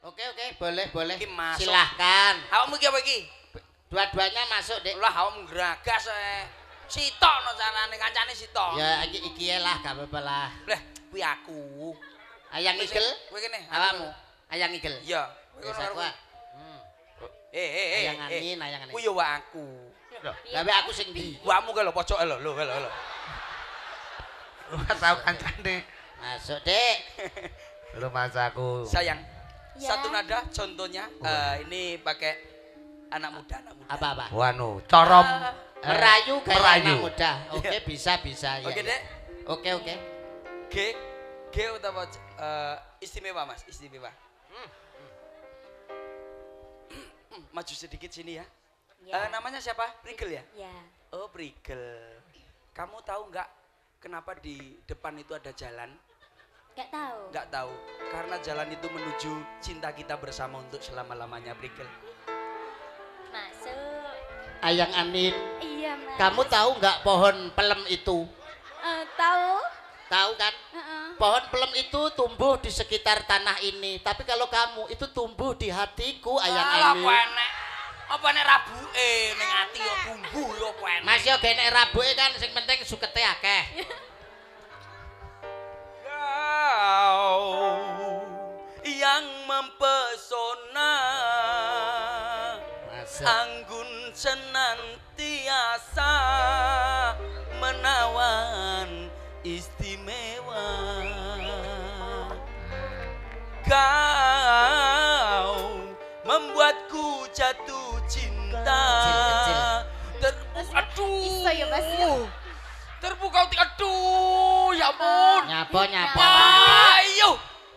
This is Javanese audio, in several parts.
Oke oke, boleh boleh. Iki masuk. Silahkan. Awakmu iki apa iki? Dua-duanya masuk, Dek. Lah awakmu geragas ae. Sitok no carane kancane sitok. Ya iki iki lah, gak apa-apa lah. Lah, kuwi aku. Ayang Wis, igel. Kowe kene. Awakmu. Ayang igel. Iya. Karo aku. kowe. Hmm. Eh eh eh. Ayang eh. angin, ayang angin. Kuwi yo aku. Lah aku sing ndi? Wamu ke lho pojoke lho, lho lho lho. Ora tau kancane. Masuk, Dek. Rumah aku. Sayang. Ya. Satu nada contohnya eh, ini pakai anak muda anak muda. Apa-apa? Wanu, corom Ah, eh, Merayu gaya merayu. anak muda. Oke, bisa bisa ya. Oke, ya. Dek. Oke, oke. G G utawa eh, istimewa Mas, istimewa. Hmm. Maju sedikit sini ya. Ya. Eh, namanya siapa? Prigel ya? Ya. Oh, Prigel. Kamu tahu nggak kenapa di depan itu ada jalan? Gak tahu. Nggak tahu. Karena jalan itu menuju cinta kita bersama untuk selama-lamanya, Prigel. Masuk. Ayang Anin, Iya, Mas. kamu tahu nggak pohon pelem itu? Eh, tahu? Tahu kan? Heeh. Pohon pelem itu tumbuh di sekitar tanah ini, tapi kalau kamu itu tumbuh di hatiku, Ayang Alah, Anin. apa enek? Apa enek rabuke ning ati yo bumbu yo apa enek? Mas yo genek rabuke kan sing penting sukete akeh. Kau yang mempesona Masuk. Anggun senantiasa menawan istimewa. Kau membuatku jatuh cinta. Kecil, Terbu aduh Iso ya, Mas, ya? Terpukau aduh ya ampun Nyapo nyapo. Ayo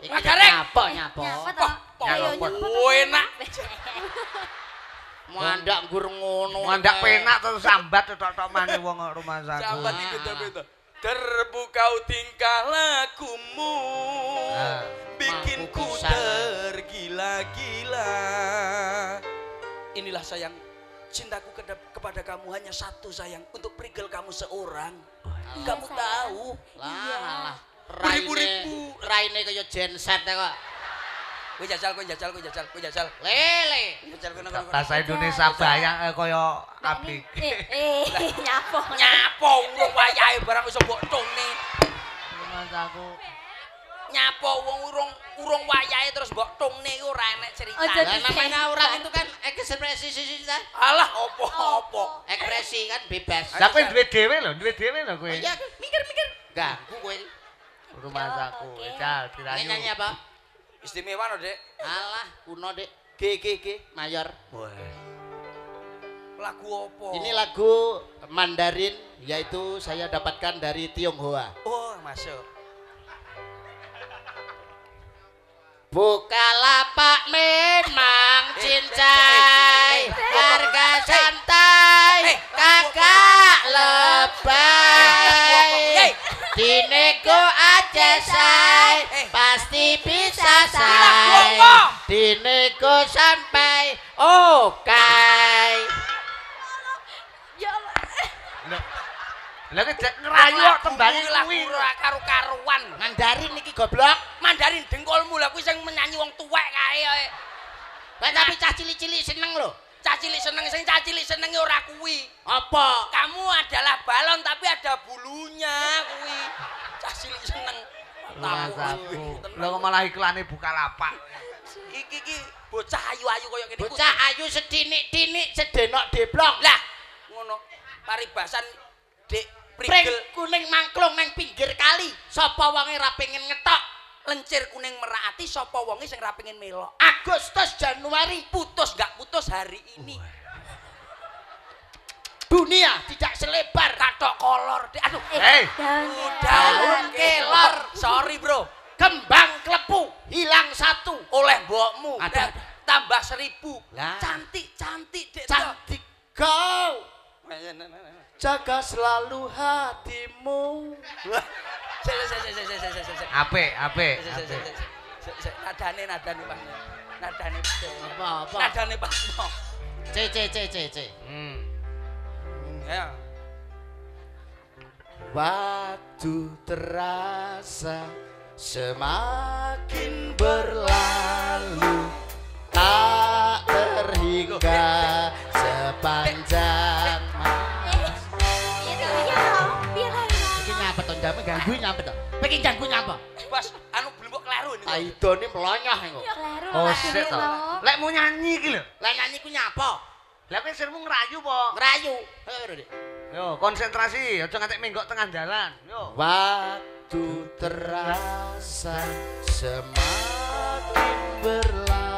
Iki Magarek nyapo nyapo. Nyapa toh? Pok, Ayo pok. nyapa enak. Mandak gur ngono. Mandak penak terus sambat tok-tok maneh wong rumah saku. Sahabat itu beda Terpukau tingkah lakumu Ah, Bikin mampu ku pisan. tergila-gila Inilah sayang Cintaku kedap- kepada kamu hanya satu sayang Untuk prigel kamu seorang Kamu tahu Lah lah. Beribu-ribu. Raine kaya genset kok. Kowe jajal, kowe jajal, kowe jajal, kowe jajal Lele. Jajal kono kono Bahasa Indonesia bayang eh, kaya abdi. Eh, eh, nyapa. Nyapo urung wayahe barang iso mbok tungne Rumah saku. Nyapo wong urung urung wayahe terus mbok tungne iku ora enek cerita Ojo Lah namanya orang itu kan ekspresi sisi Alah opo-opo ekspresi kan bebas. Lah kowe duwe dhewe lho, duwe dhewe lho kowe. Oh iya, mikir-mikir. Ganggu kowe. Rumah saku. oke. Cal, Ini dirayu. nyanyi apa? Istimewa no, Dek. Alah, kuno dek. G G G. Mayor. Lagu opo? Ini lagu Mandarin, yaitu saya dapatkan dari Tionghoa. Oh, masuk. Bukalapak memang Eh, cincai, eh, eh, eh, harga eh, santai, eh, kakak Eh, lebay. eh, Dinego aja say, Eh. pasti bisa say. Dinego sampai oke. Ya Lah nek ngerayu kok tembang lagu kuwi. ora karo-karuan. Mandarin iki goblok. Mandarin dengkolmu lah kuwi sing menyanyi wong tuwek kae. Lah tapi cah cilik-cilik seneng lho. Cah cilik seneng sing cah cilik senenge ora kuwi. Apa? Kamu adalah balon tapi ada bulunya kuwi. Cah cilik seneng. Kuwi. Lah kok malah iklane buka lapak. Iki iki bocah ayu-ayu kaya ngene. Bocah ayu sedinik-dinik sedenok deblok. Lah, ngono. Paribasan Dik Pring kuning mangklung nang pinggir kali. Sapa wonge ra pengen ngetok? lencir kuning merati sapa wonge sing ra pengen melok. Agustus Januari Putus gak putus hari ini. dunia tidak selebar Katok kolor. Aduh, Hei, Daun daun kelor. Sorry, Bro. kembang klepu hilang satu. Oleh mbokmu. Ada, Eh, Tambah seribu. Lah. Cantik, cantik, Dek. Cantik kau jaga selalu hatimu. Ape, ape. Nadane, nadane Pak. Nadane. Apa, apa? Nadane Pak. C, C, C, C, C. Hmm. Ya. Waktu terasa semakin berlalu tak terhingga eh, eh, eh, sepanjang janggu nyapa to? Kowe iki janggu nyapa? Bos, anu belum kok kleru ini. Aidone melonyoh engko. Kleru Oh, sik to. Lek mau nyanyi iki lho. Lah nyanyi ku nyapa? Lah kowe sirmu ngrayu po. Ngrayu. Dik. Yo, konsentrasi, aja ngantek menggok tengah dalan. Yo. Waktu terasa semakin berlalu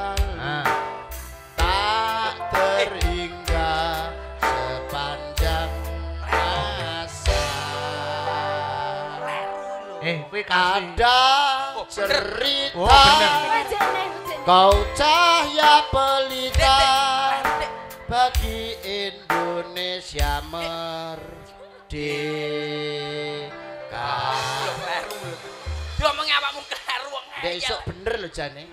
Ada Oh, cerita Oh. Kau cahaya pelita. Bagi Indonesia merdeka. Diomongi awakmu kleru wong. Dek ngeyel. isok bener lho jane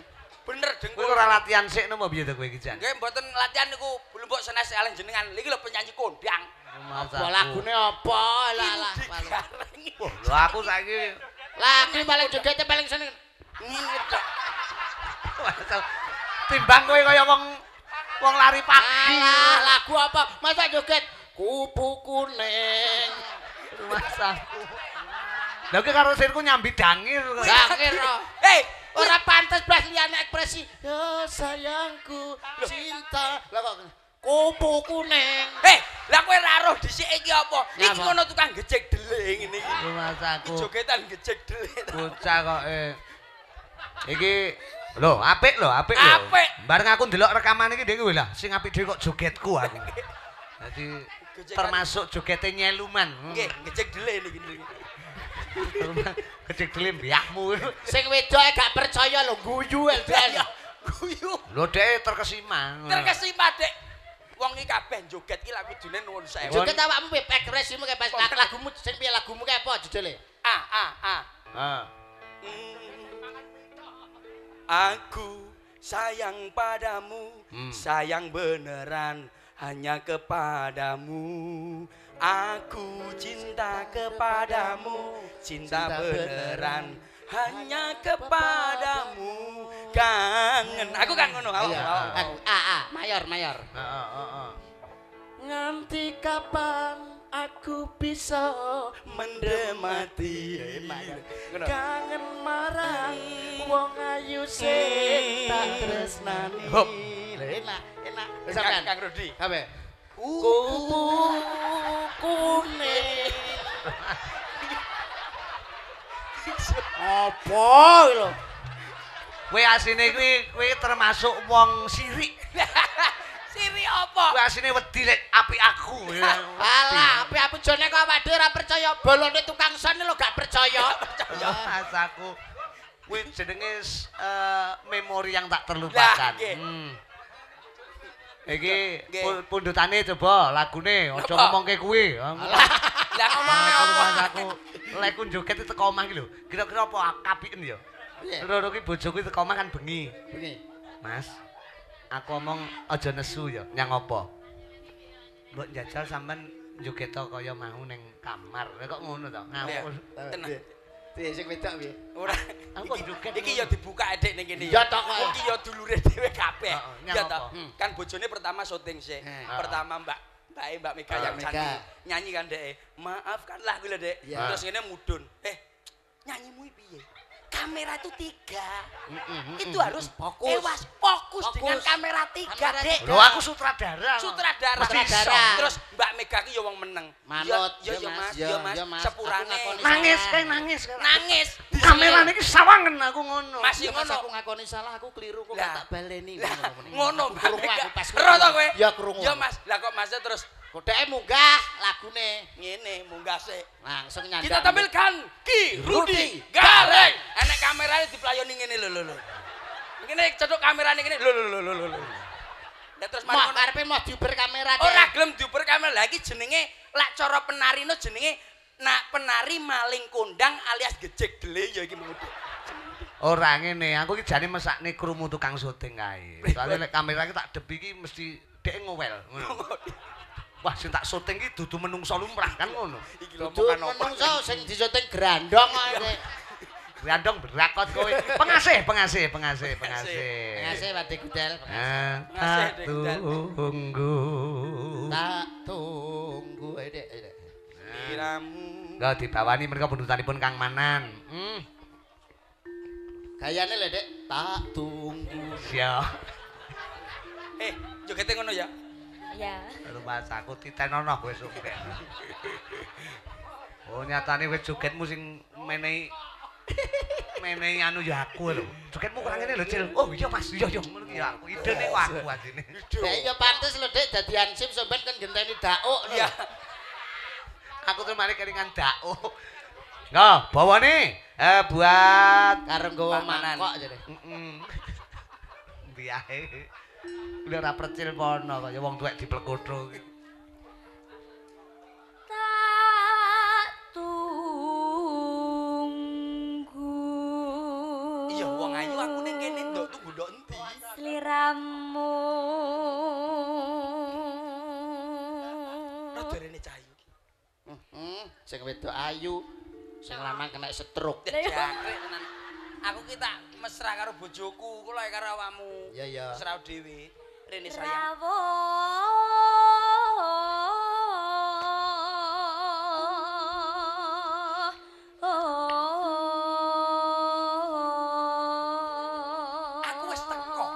Bener Kowe dengkul. ora latihan sik nopo piye to kowe iki jan? Nggih mboten latihan niku belum mbok senes kalian jenengan. Iki lho penyanyi kondang. Apa lagune apa lah lah. Lho aku saiki Lagu paling jogete paling seneng Ngene tok. timbang kowe kaya wong wong lari pagi. Alah, lagu apa? Masa joget kupu kuning. Masaku. Lah kowe karo sirku nyambi dangir. Gak kira. Hei, Ora pantes blas liyane ekspresi. Ya sayangku, cinta. Lah kok kupu kuning. hei, lah kowe ra roh dhisik iki apa? Iki ngono tukang gejek dele ngene iki. Masaku. Jogetan gejek dele. Bocah kok eh. Iki lho, apik lho, apik lho. Apik. Bareng aku ndelok rekaman iki dhewe lah, sing apik dhewe kok jogetku aku. Dadi termasuk jogete nyeluman. Nggih, gejek dele niki. Gejek delim mbiyahmu. Sing wedoke gak percaya lho guyu. Ya, guyu. Lho dhek terkesima. Terkesima, Dek. Wong iki kabeh joget iki lak kudune nuwun sewu. Joget awakmu piye ekspresimu kayak pas lag- lagumu sing piye lagumu kayak apa judule? Ah, ah, ah. Ah. Hmm. Aku sayang padamu, Hmm. sayang beneran hanya kepadamu. Aku cinta kepadamu, cinta, Cinta beneran hanya kepadamu. Kangen. Aku kan ngono, awak. Iya. awak. Aku A A mayor mayor. Heeh, heeh. Nganti kapan aku bisa Mendemati. Ngono. kangen marang wong ayu sing tak tresnani. Hop. Lho, Enak, enak. Sampean. Kang Rudi. Kabeh. Kupu kuning. Apa lho? Kowe asine kuwi kowe termasuk wong sirik. Siri apa? Kowe asine wedi lek apik aku. Alah, api api jone kok awake ora percaya. Bolone tukang son lho gak percaya. Asaku. Kuwi jenenge eh, memori yang tak terlupakan. Lah. Hmm. Iki pundutane coba lagune aja ngomongke kuwi. Lah ngomongnya Aku lek ku joget teko omah iki lho. Kira-kira apa kapiken ya? Loro ki bojoku teko omah kan bengi. Bengi. Mas, aku omong aja nesu ya, nyang apa? Mbok njajal sampean joget kaya mau ning kamar. Kok ngono to? Ngawur. Tenang. Piye sing wedok piye? Ora. Aku Iki- joget Iki ngono. ya dibuka edek ning kene Ya, tok, kok. Iki ya dulure dhewe kabeh. Ya toh. Hmm. Kan bojone pertama syuting sih. Hmm. Pertama Mbak Mbak E, Mbak Mega yang Mega. cantik. Nyanyi kan Dek. Maafkanlah kuwi lho Dek. Terus ngene mudun. Eh, nyanyimu piye? Kamera itu tiga. Itu harus Fokus. Ewas fokus, Fokus. dengan kamera tiga, Kamera Dek. Lho aku sutradara. Sutradara. Sutradara. Terus Mbak Mega ki ya wong meneng. Manut, ya, ya Mas, Mas, ya Mas. Mas. Sepurane. Nangis kae nangis. Nangis. Kamera niki sawangen aku ngono. Mas, ngono. aku ngakoni salah, aku keliru kok tak baleni. Ngono, ngono Mbak Mega. aku pas Ero to kowe? Ya krungu. Ya Mas, lah kok Masnya terus Kodake munggah lagune. ngene munggah sik. Langsung nyandang. Kita tampilkan Ki Rudi Gareng. Enek kamerane diplayoni ngene lho lho lho. Ngene cedok kamerane ngene lho lho lho lho lho. Lah terus mari ngono. karepe mau diuber kamera. Ora gelem diuper kamera lagi jenenge lak cara penarino jenenge nak penari maling kondang alias gejek dele ya iki mau. Ora ngene, aku iki jane mesakne krungu tukang syuting kae. Soale lek kamera iki tak debi iki mesti dhek ngowel ngono. Wah, sing tak syuting iki dudu menungso lumrah kan ngono. Iki omongan apa? menungso sing disyuting grandong kok. Dek. Randong berakot kowe. Pengasih, pengasih, pengasih, pengasih. Ngasih Pak Gudel. Ah, Pengasih, tak Dek Gudel. tunggu. Tak tunggu eh, Dek. eh, Dek. Kiramu Nggak dibawani mereka buntutanipun Kang Manan. Hmm. Gayane lho, Dik. Tak tunggu. Siap. Eh, jogete ngono ya. Ya. Rumah aku titenono kowe sumpah. Oh nyatane kowe jogetmu sing menehi menehi anu ya aku lho. Jogetmu kurang ngene lho, Cil. Oh iya Mas, iya iya ngono ki ya aku. Idene kok aku asine. Ya iya pantes lho, Dik, dadi ansip sampean kan genteni dauk lho. Iya. Aku tuh mari keringan dauk. Nggak, bawa nih. Eh buat Karo nggawa Pamanan. mangkok jare. Mm-mm. Biahe. Udah ora percil pono kaya wong tuwek diplekutho. Tak tunggu. Iya, wong ayu aku ning kene ndok tunggu ndok endi? Sliramu. Rada rene cahayu. Heeh, sing wedok ayu, sing lanang kena stroke. Jangkrik tenan. Aku ki tak mesra karo bojoku, kula karo awakmu. Iya, iya. Mesra dhewe. Rene sayang. Bravo. Aku wis teko.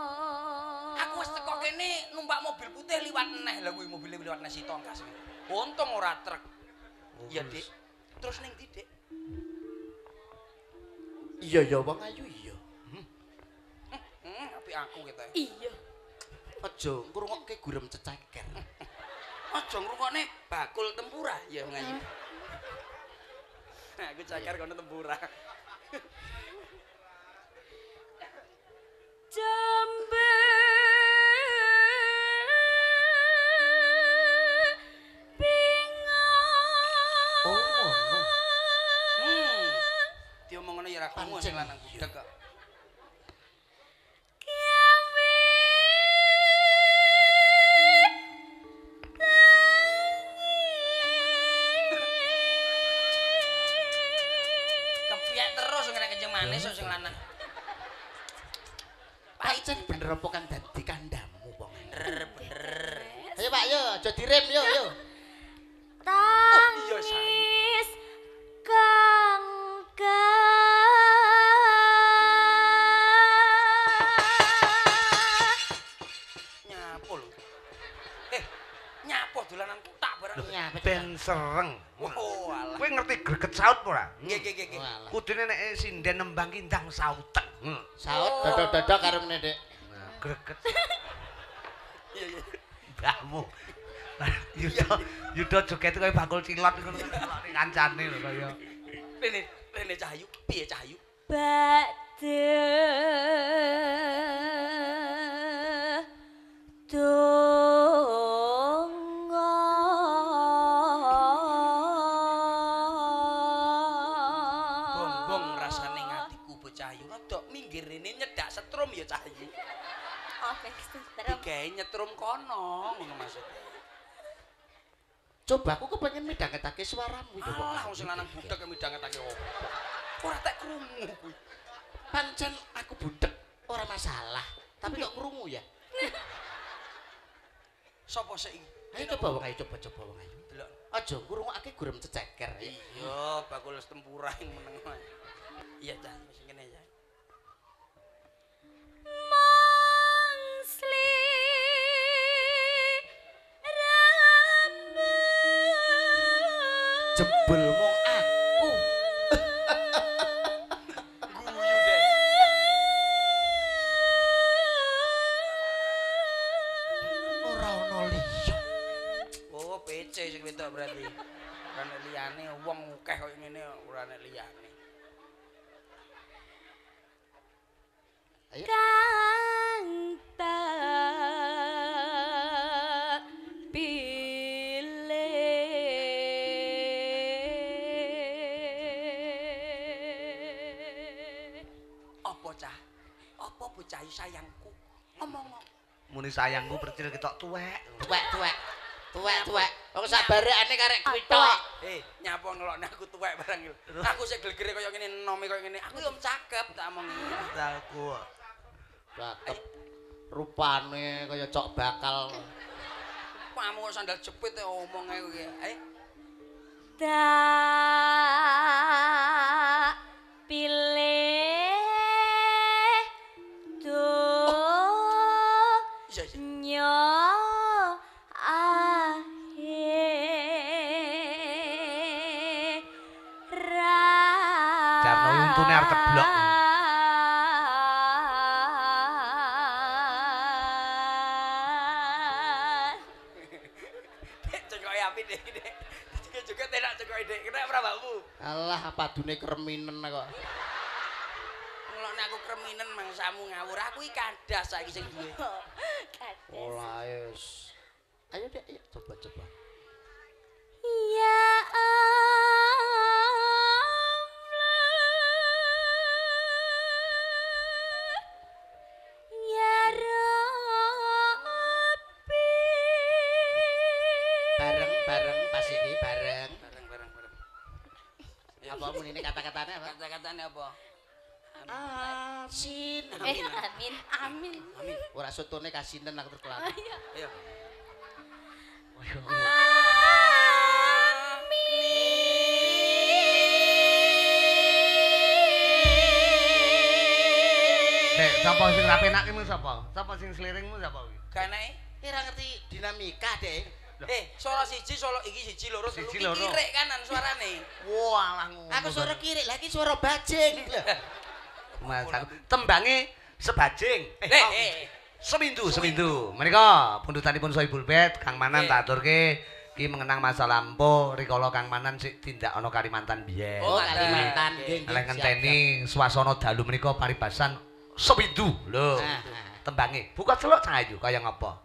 Aku wis teko kene numpak mobil putih liwat neh. Lah kuwi mobil liwat neh si tongkas. Untung ora truk. Iya, Dik. Terus ning ndi, Dik? Iya ya wong ayu iya. Hmm, apik aku kita. Iya. Aja ngrungokke gurem ceceker. Aja ngrungokne bakul tempura ya ngayu. aku cakar kono tempura. Sereng. Oh, alah. Kowe ngerti greget saut apa ora? Nggih nggih nggih. Kudune nek sinden nembang ki ndang sautek. Hmm. Saut dodok-dodok karo meneh, Dik. Nah, greget Iya iya. mbahmu. Nah, Yudo, Yudo joget kaya bakul cilot ngono kan kancane lho kaya. Rene Rene Cahayu, piye Cahayu? Ba'da sing lanang budek midhangetake opo? Ora tak krungu kuwi. Pancen aku budek, ora masalah. Tapi kok krungu ya? Sopo sik iki? Ayo coba wong ayu coba coba wong ayu. Delok. Aja ngrungokake gurem ceceker. ya. Iya, bakul tempura yang meneng. Iya, Cah, wis ngene ya. Mangsli rambut sayangku percil ketok tuwek. Tuwek tuwek. Tuwek tuwek. Wong sabarekane karek kuwi tok. Eh, nyapa ngelokne aku tuwek barang iki. Aku sik glegere koyo ngene, nome koyo ngene. Aku yo cakep tak omong. Aku. Cakep. Rupane kaya cok bakal. Kamu kok sandal jepit ya omong ae kowe. Ayo. tak Padune kreminen kok. Ngelokne aku kreminen mangsamu ngawur. Aku iki kandas saiki sing duwe. Sotone kasinen aku terus kelapa. Ayo. Dek, sapa sing rapenake mu sapa? Sapa sing sliringmu sapa kuwi? Gane. Kira ngerti dinamika, Dek. Eh, solo siji, solo iki siji loro. Siji, loro. Kirek kanan suarane. Wah, lah ngono. Aku suara kiri lagi suara bajing. Mas, tembange sebajing. Eh, oh, eh. Semindu, semindu. Menika pundutanipun Soibul Bet, Kang Manan tak aturke iki mengenang masa lampau rikala Kang Manan sik tindak ana Kalimantan biyen. Oh. Kalimantan. Siap, ngenteni swasana dalu menika paribasan semindu lho. Ah, ah. Tembange buka celuk cahayu kaya ngapa?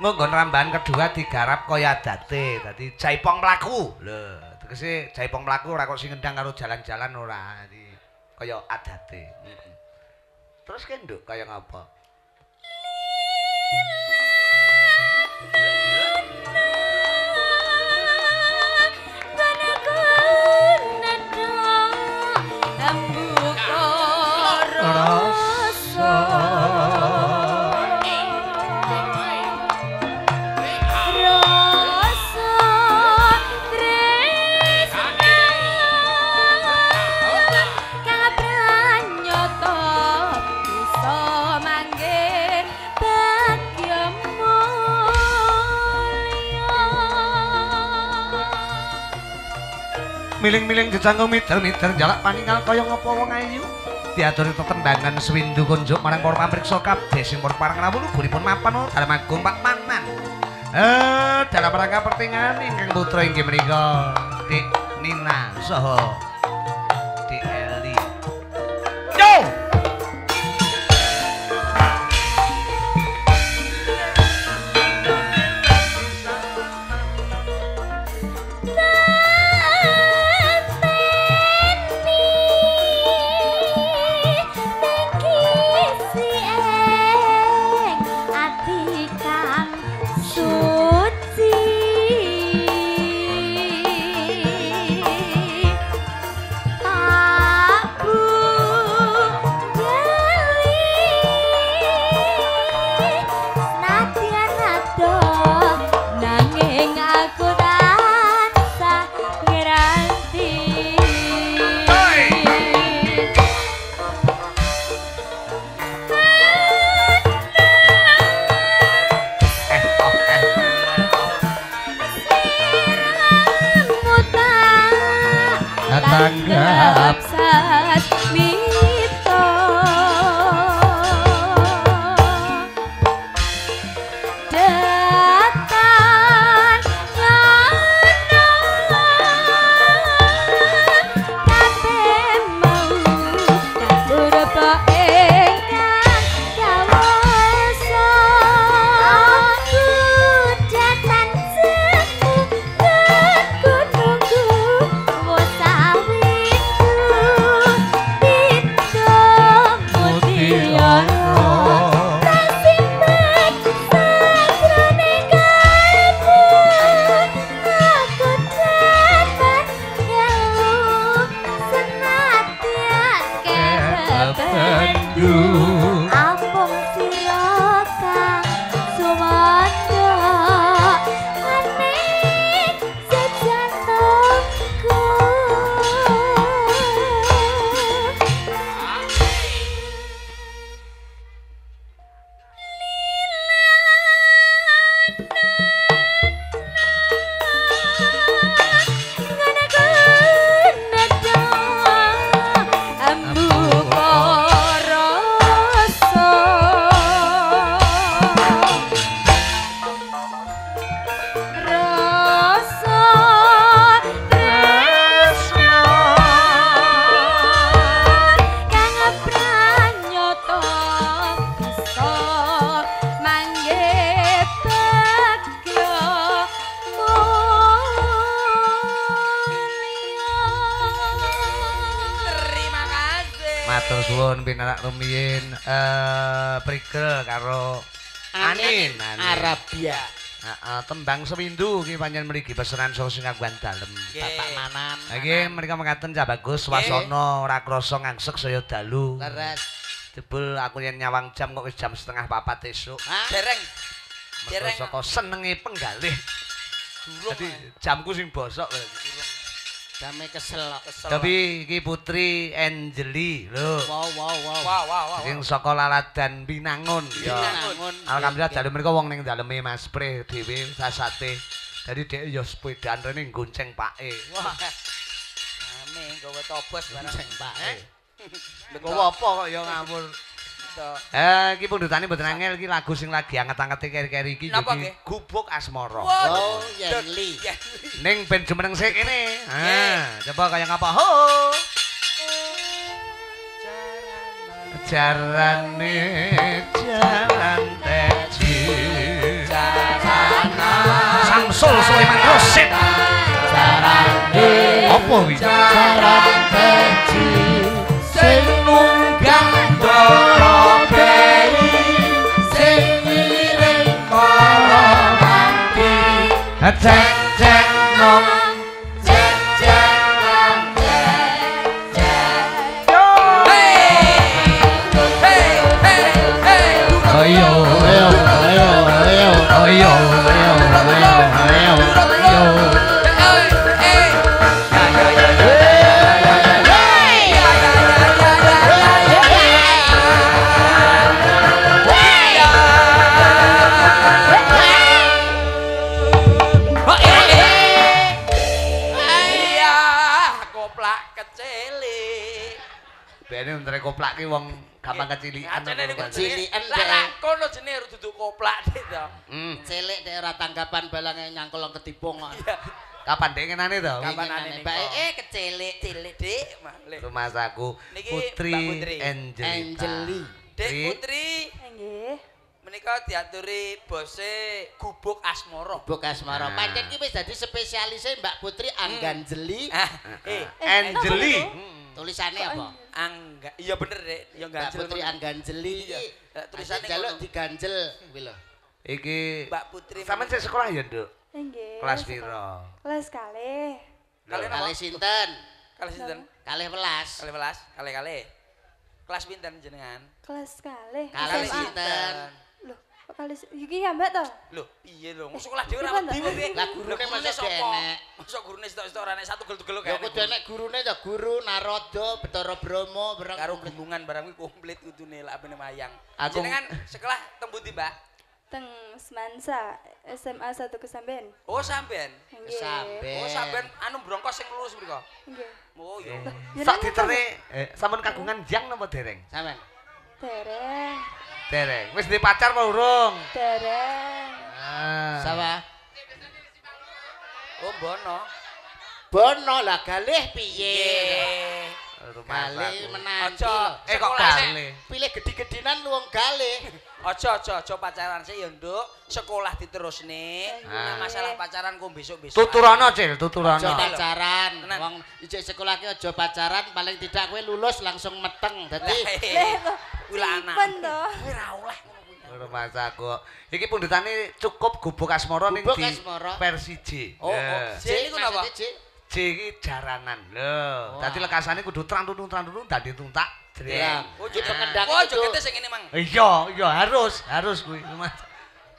Nggon rambahan kedua digarap kaya adate. Dadi jaipong mlaku. Lho, tegese jaipong mlaku ora kok sing ngendang karo jalan-jalan ora. Dadi kaya adate. Terus kenduk kaya ngapa? Miling-miling jejangku mider-mider jalak paningal kaya ngapa wong ayu. Diaturi tetembangan swindu kunjuk marang para pamriksa kabeh sing pun parang rawuh mapan dalam agung Pak Manan. Eh, dalam rangka pertingan ingkang putra inggih menika Dik Nina saha Heeh, tembang sewindu iki pancen mriki pesanan saka Singaguan Dalem. Nggih. Bapak Manan. Iki mereka mengatakan cah bagus swasana ora krasa ngangsek saya dalu. Leres. Jebul aku yen nyawang jam kok wis jam setengah papat esuk. Dereng. Dereng. saka senenge penggalih. Durung. Dadi Dadi jamku sing bosok berarti. Dame kesel. kesel. Tapi iki Putri Angeli lho. Wow wow wow. Wah, wah, wah. Sing saka Laladan Binangun ya. Binangun. Alhamdulillah dalem mriku wong ning daleme Mas Pre dhewe sasate. Dadi dhek ya sepedaan rene gonceng pake. Wah. Ame gawe tobos barang. Sing Pak. Eh. Eh? Gowo apa kok ya ngawur. Eh, iki pundutane mboten angel iki lagu sing lagi anget-angete keri-keri iki Napa, nggih? Gubuk Asmara. Oh, Yenli. Ning ben jumeneng sik kene. Ah, coba kaya ngapa? Ho. Jarane jalan teji. Samsul Sulaiman Rosid. Apa wi? Sing attack, attack, no. Ki wong gampang kecilikan. Niku Kecilikan, Lah kono jenenge duduk koplak dik to. Hmm, Cilik dek ora tanggapan balange nyangkul ketipung kok. Kapan dek ngenane to? Kapan Ingenane, ane Mbak niku? eh kecilik. cilik dik malih. Rumah saku Putri. Angeli. Dik Putri. Putri Nggih. Menika diaturi bose gubuk asmara. Buk Asmara. Nah. Pancen ki wis dadi spesialise Mbak Putri Angganjeli. Ah, eh Angeli. Tulisane apa? angga iya bener Dik, ya Mbak. Putri. Angganjeli. Jaluk ngono. diganjel kuwi lho. Iki Mbak Putri. Sampeyan sik sekolah ya, Nduk? Nggih. Kelas piro? Kelas kalih. Kalian apa? Kalih sinten? Kalih sinten? Kalih welas. Kalih welas, kalih kalih. Kelas pinten jenengan? Kelas kalih. Kalih SMA. sinten? Loh, kok kalih iki ya Mbak to? Lho, piye lho? Mosok sekolah dhewe ora Bukan, wedi piye? Lah, gurune masa enek. Mosok gurune sitok-sitok ora enek satu gel-gel Ya kudu enek gurune ya guru Naroda Betara Bromo bareng karo gunungan barang kuwi komplit kudune lak bene mayang. Aku- Jenengan sekolah tembuti, Mbak? teng Semansa SMA 1 Kesamben. Oh, sampean. Nggih. Samben. Oh, sampean anu brongkos sing lulus mriko. Nggih. Oh, iya. Ya, Sak ditere eh, sampun kagungan jang napa dereng? Sampean. Dereng. Dereng. Wis duwe pacar apa urung? Dereng. Ah. Sawa. Oh, bono. Bono lah galih piye? Iya. Gale menang. Aja eh kok gale. Pilih gedhi-gedhinan luwung gale. Aja aja aja pacaran sik ya nduk. Sekolah diterusne. masalah pacaran ku besok-besok. Tuturana Cil, tuturana. Aja pacaran. Wong ijek sekolah ki aja pacaran, paling tidak kowe lulus langsung meteng. Dadi kula anak. Ben to. Kowe ra oleh ngono kuwi. Masa kok. Iki pundutane cukup gubuk asmara ning di J. Oh, oh. Jadi, Jadi, J iki jaranan. Lho, dadi lekasane kudu trantun-trantun dadi tuntak. Ya. Jreng. Oh, Di joget pengendang Oh, jogetnya sing ngene, Mang. Iya, iya harus, harus kuwi rumah.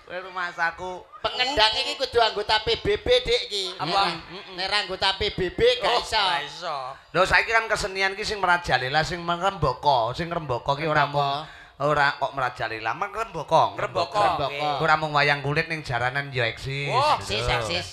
Kuwi rumah saku. Pengendang iki kudu anggota PBB Dik iki. Apa? Nek ra anggota PBB gak Oh, iso. Gak iso. Lho saiki kan kesenian ki sing merajalela sing merembaka, sing ngrembaka ki ora mung ora kok merajalela, merembaka. Ngrembaka. Ngrembaka. Ora mung wayang kulit ning jaranan ya eksis. Oh, Eksis, eksis.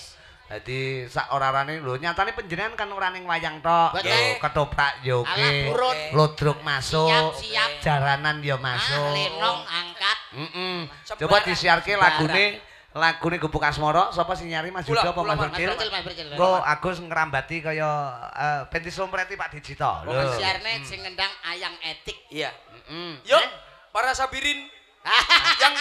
Dadi sak ora-orane lho nyatane panjenengan kan ora ning wayang tok. Ketoprak yo oke. Lodruk masuk. Siap, siap. Jaranan yo Ah, masuk. lenong angkat. Heeh. Sembarang. Coba disiarke lagune lagune Gubuk Asmara sapa sing nyari Mas Yuda apa Mas Bercil? Nggo Agus ngrambati kaya eh, pentis sompreti Pak Dijito. Lho. siarne sing ngendang ayang etik. Iya. Heeh. Yuk, para sabirin yang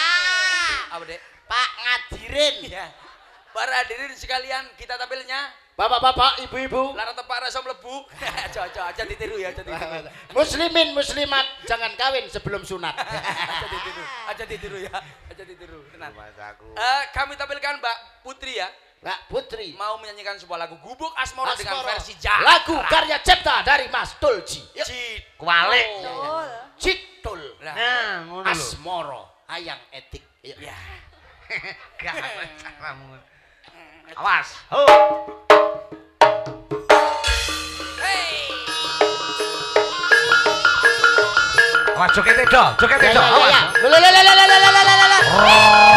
apa, Dek? Pak Ngadirin. Iya. Para hadirin sekalian, kita tampilnya Bapak-bapak, ibu-ibu, lara tepak rasa mlebu. Aja aja aja ditiru ya, aja ditiru. muslimin muslimat jangan kawin sebelum sunat. Aja ditiru. Aja ditiru ya. Aja ditiru. Tenang. Eh, kami tampilkan Mbak Putri ya, Mbak Putri. mau menyanyikan sebuah lagu Gubuk Asmoro dengan versi Jawa. Lagu karya cipta dari Mas Tulji. Cit. Kualik. Oh. Betul. Citul. Nah, Nah, ngono lho. Asmoro ayang etik. ya. Gak caramu. Awas. Ho. Hey. Awas jokete do, jokete Ya, do. ya, ya, Awas. ya. Lho, lho, lho, lho, lho, lho, lho, lho,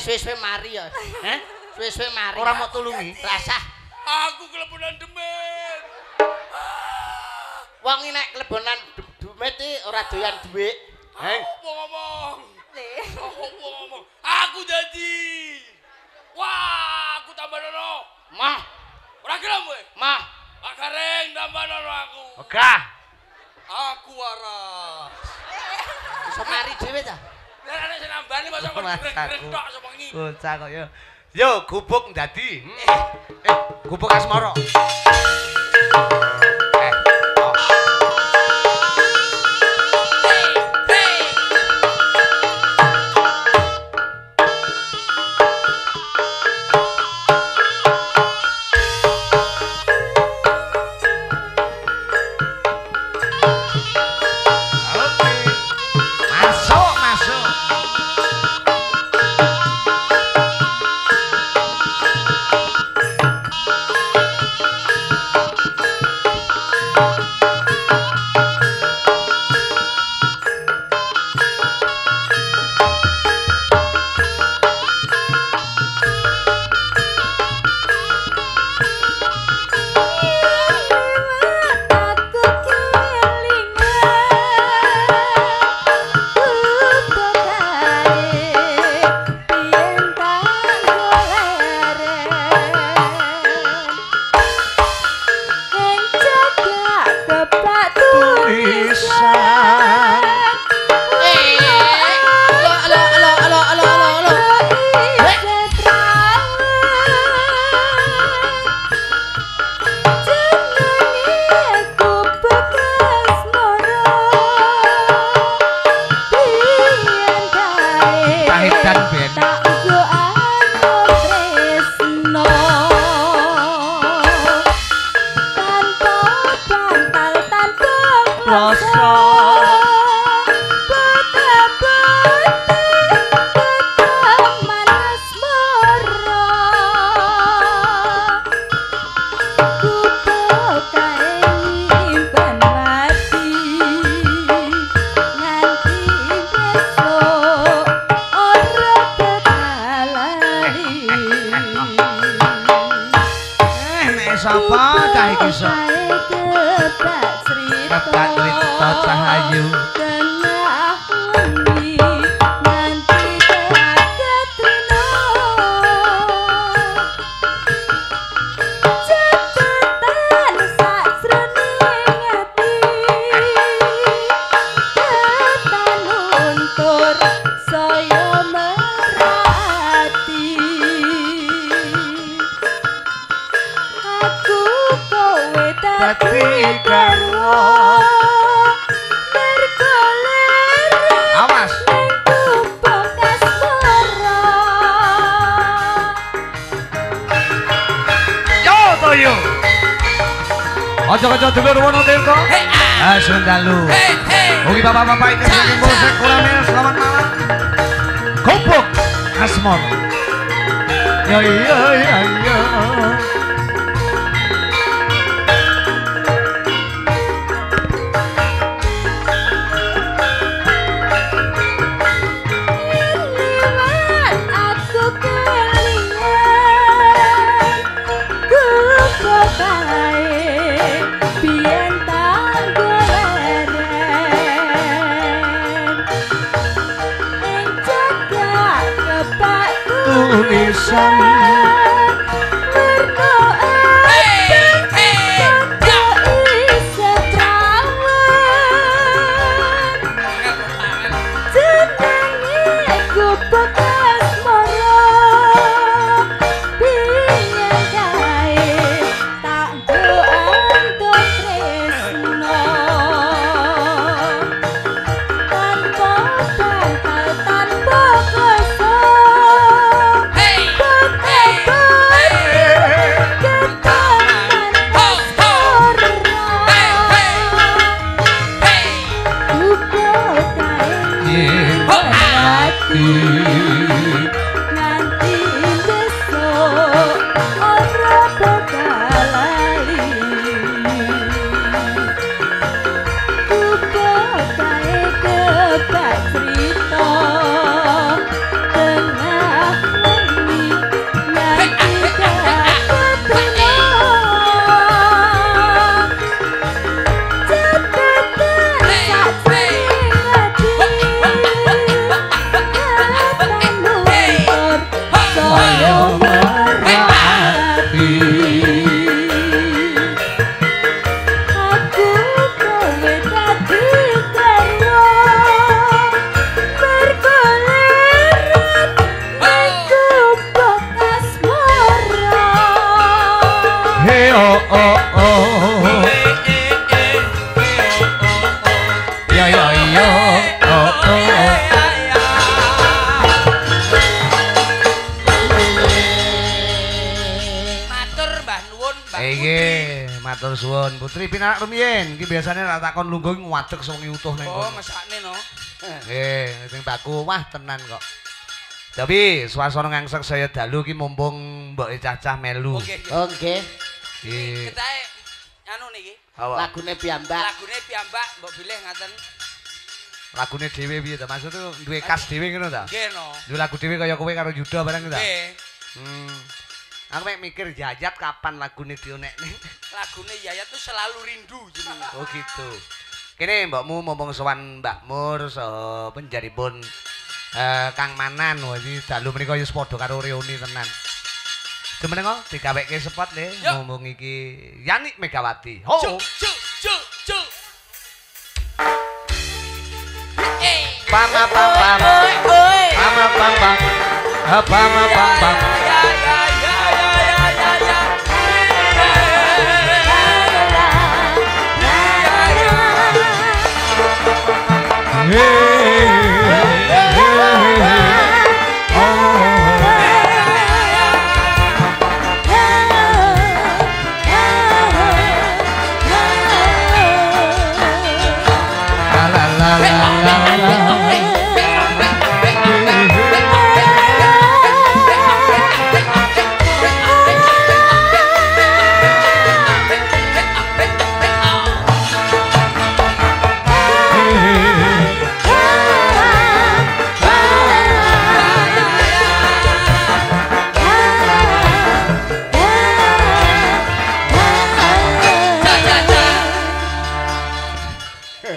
suwe-suwe mari ya. Eh? Suwe-suwe mari. Ora mau tulungi. rasah. Aku kelebunan demit. Wong iki nek klebonan du- dumet iki ora doyan dhuwit. Eh, Apa ngomong? Apa ngomong? Aku jadi. Wah, aku tambah nono. Mah, Ora gelem kowe. mah. Pak Gareng tambah nono aku. ogah. Aku waras. Iso mari dhewe ta? Lah nek sing nambani grek-grek aku. tok sapa ngi. Bocah kok yo. Yo, gubuk dadi. Hmm. Eh, gubuk asmara. Ah, sundalu. Hei, hei. Mugi bapak-bapak ini saking musik kuramil selamat malam. Gubuk asmara. Ya iya iya iya. Rumiyin iki biasane ra takon lungguh ngadeg sewengi utuh ning Oh, mesakne no. Eh, sing baku wah tenan kok. Tapi swasana ngangsek saya dalu ki mumpung mbok cacah melu. Oke. Oh nggih, Iki Ketae anu niki. lagune piyambak. Lagune piyambak mbok bilih ngaten. Lagune dhewe piye to? Maksud duwe khas dhewe ngono ta? Nggih no. Duwe lagu dhewe kaya kowe karo Yuda bareng ta? Nggih. Hmm. Aku mek mikir jajat kapan lagune dionekne. Lagune Yayat tuh selalu rindu jenenge. Oh gitu. Kene mbokmu mumpung sowan Mbak Mur saha penjaripun eh Kang Manan iki dalu menika wis padha karo reuni tenan. Demen kok digaweke spot le mumpung iki Yani Megawati. Ho. Cuk, cuk, cuk, cuk. Eh. Pam pam pam pam. Pam pam pam pam. Pam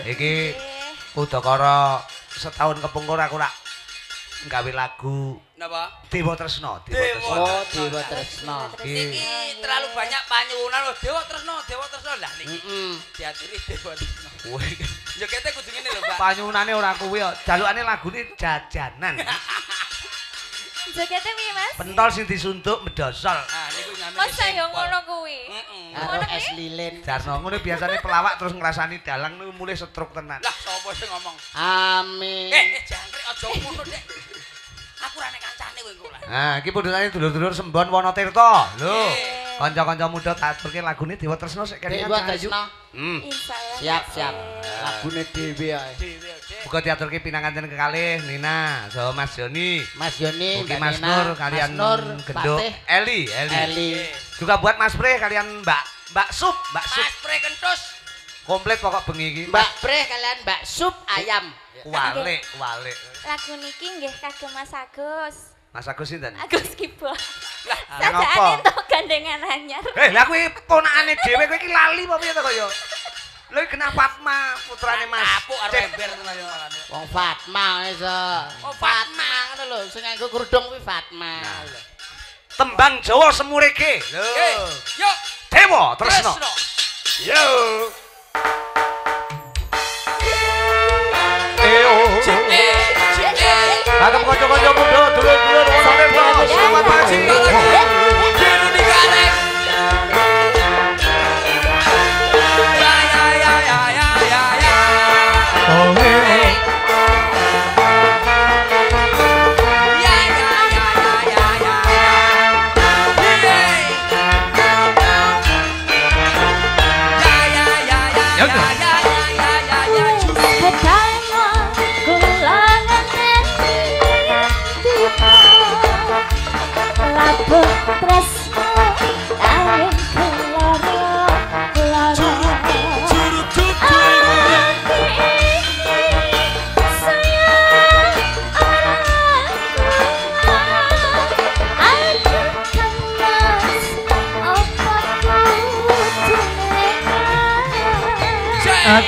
Iki udakara setahun kepungkur aku rak gawe lagu Napa? Dewa Tresno, Dewa Dewa. Tresno. Oh, Dewa Tresno. Niki terlalu banyak panyuwunan loh. Dewa Tresno, Dewa Tresno lah niki. Diaturi Dewa Tresno. Kowe Ya kete kudu ngene lho, Pak. panyunane ora kuwi kok, jalukane lagune jajanan. Jakete piye, Mas? Pentol sing disunduk medosol. Ah, niku Mas saya ngono kuwi. Heeh. Karo es lilin. Jarno ngono biasane pelawak terus ngrasani dalang niku mulai stroke tenan. Lah sapa sing ngomong? Amin. Eh, eh, jangkrik aja ngono, Dek. Aku ra nek kancane kowe engko lah. Nah, iki pundutane dulur-dulur Sembon Wonotirta. Lho, Eh. kanca-kanca muda tak aturke lagune Dewa Tresno sik kene Dewa. Tresno. Hmm. Insyaallah. Siap, siap. Lagune dhewe ae. Muga diaturke pinanganten kekalih Nina saha Mas Joni. Mas Yoni, Mugi Mbak Mas Nina, Nur kalian Mas Nur, Genduk Teh, Eli, Eli. Eli. Eh, Juga buat Mas Pre kalian Mbak Mbak Sup, Mbak Sup. Mas Pre kentus. Komplit pokok bengi iki. Mbak Pre kalian Mbak Sup ayam. Walik, walik. Lagu niki nggih kagem Mas Agus. Mas Agus sinten? Agus Kibo. Lah, ngopo? Sakjane gandengan anyar. Eh, lha kuwi ponakane dhewe kowe iki lali apa piye to kok ya? Lho iki kena Fatma putrane Mas. Apuk karo ember ngono ya. Wong Fatma iso. Oh, Fatma ngono lho, sing nganggo kerudung kuwi Fatma. Tembang Jawa semurege. Lho. Yo. Dewa Tresno. Yo. Agak kocok-kocok dulu dulu dulu wong-wong, wong-wong,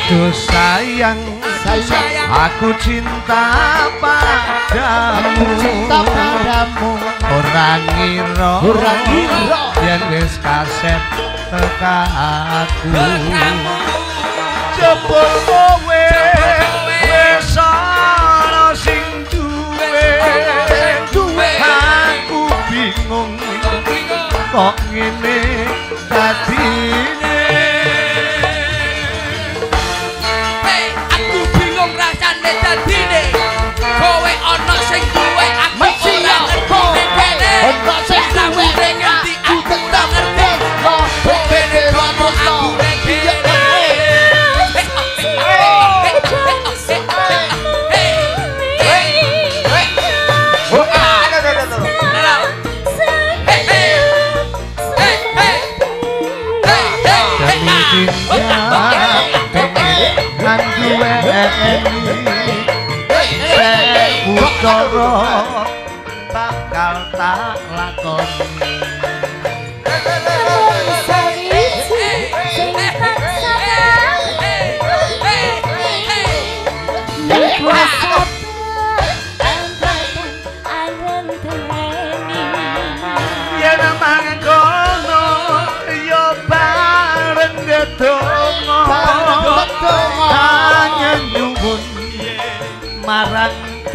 Aduh sayang, sayang, aku cinta padamu, cinta padamu. Orang iro, ora ngira yang des kaset teka aku. Jebol kowe, besar sing duwe, duwe. Aku bingung, kok ngene Take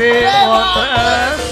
وتأسى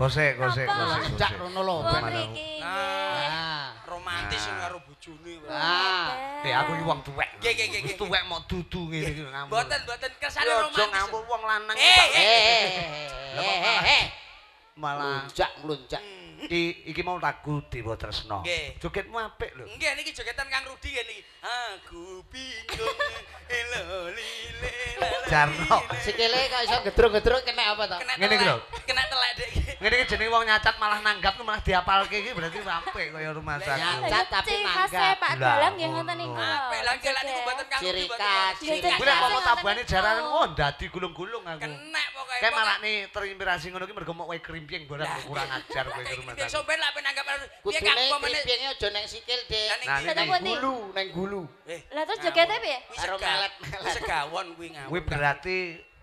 Wong Mana? mriki. Nah, Ah. romantis Nah. karo bojone. Pak. Ah. Eh aku iki wong tuwek. Nggih, nggih, nggih, Wis nggih. tuwek mau dudu ngene iki ngambul. Mboten, mboten kersane Yo aja romantis. ngambul wong lanang Eh, eh. Eh, malah Lunjak, lunjak. Hmm. I, iki mau lagu Dewa Tresno. Nggih. Jogetmu apik lho. Nggih niki jogetan Kang Rudi nggih niki. Aku bingung elo lile Jarno. Sikile kok iso gedruk-gedruk kena apa to? Kena Ngene iki lho. Kena telek dek iki. Ngene iki jenenge wong nyacat malah nanggap malah diapalke iki berarti apik kaya rumah sakit. Nyacat tapi Ciri nanggap. Pak Dalang nggih ngoten niku. Apik lah nggih lah niku mboten Kang Rudi. Ciri khas. Kuwi khas. mau tabane jararan oh dadi gulung-gulung aku. Kena pokoke. Kayak malah nih terinspirasi ngono ki mergo mau wae krimping barang Lah, kurang ajar kowe rumah sakit. Sampeyan lah penanggap piye Kang Kudune pomene. kripinge aja neng sikil, Dik. Pundi? gulu, neng gulu. Eh, Lah terus jogetnya piye? Karo melet-melet. segawon kuwi ngawur. Kuwi berarti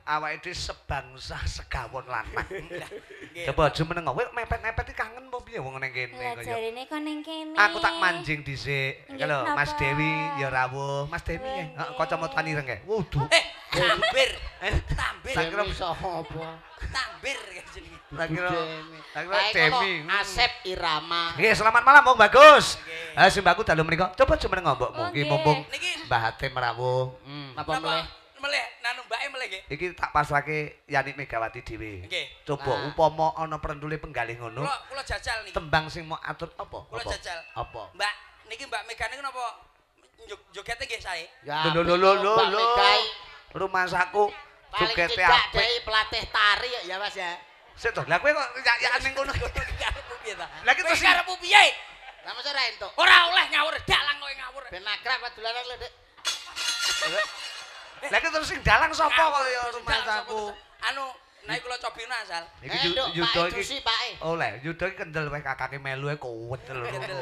awake dhewe sebangsa segawon lanang. Nggih. Coba aja meneng kowe mepet-mepet iki kangen apa piye wong nang kene kaya. jarine kon ning kene. Aku tak manjing dhisik. Kalau Mas? Dewi ya rawuh. Mas Dewi ya. Nggih. Heeh, kacamata ireng ya. Waduh. Eh, tambir. Tambir. Tak kira- Demi sapa? Tambir jenenge. Tak kira tak kira Demi. kono Asep Irama. Nggih, selamat malam Bang Bagus. Oke. Eh simbahku dalu menika. Coba cuma Oh, iki nggih. mumpung Niki Mbah Hatim rawuh. Hmm. Napa meleh? Meleh, nanu mbake meleh nggih. Iki tak pasrahke Yani Megawati dhewe. Nggih. Coba Nah. upama ana perentule penggalih ngono, Kula kula jajal niki. tembang sing mau atur apa? Kula Apa? jajal. Apa? Mbak, niki Mbak Mega niku napa jog- jogete nggih sae? Ya, Lho lho lho lho Mbak. Mekai. Rumah saku Paling jogete tidak apik. dari pelatih tari ya, Mas ya. Sik to, lah kowe kok ya ning kono. Karepmu piye ta? Lah ki Kowe terus- karepmu piye? Lah mesti ra entuk. Ora oleh ngawur, dalang kowe ngawur. Ben nagrab apa dolanan lho, Dik. Lah ki terus sing dalang sapa kok ya tuh? Anu, naik kula cobino asal. Iki yu- Entuk, yuda Pak iki e. oleh yuda iki kendel wae kakake melu e kuwet lho. Kendel.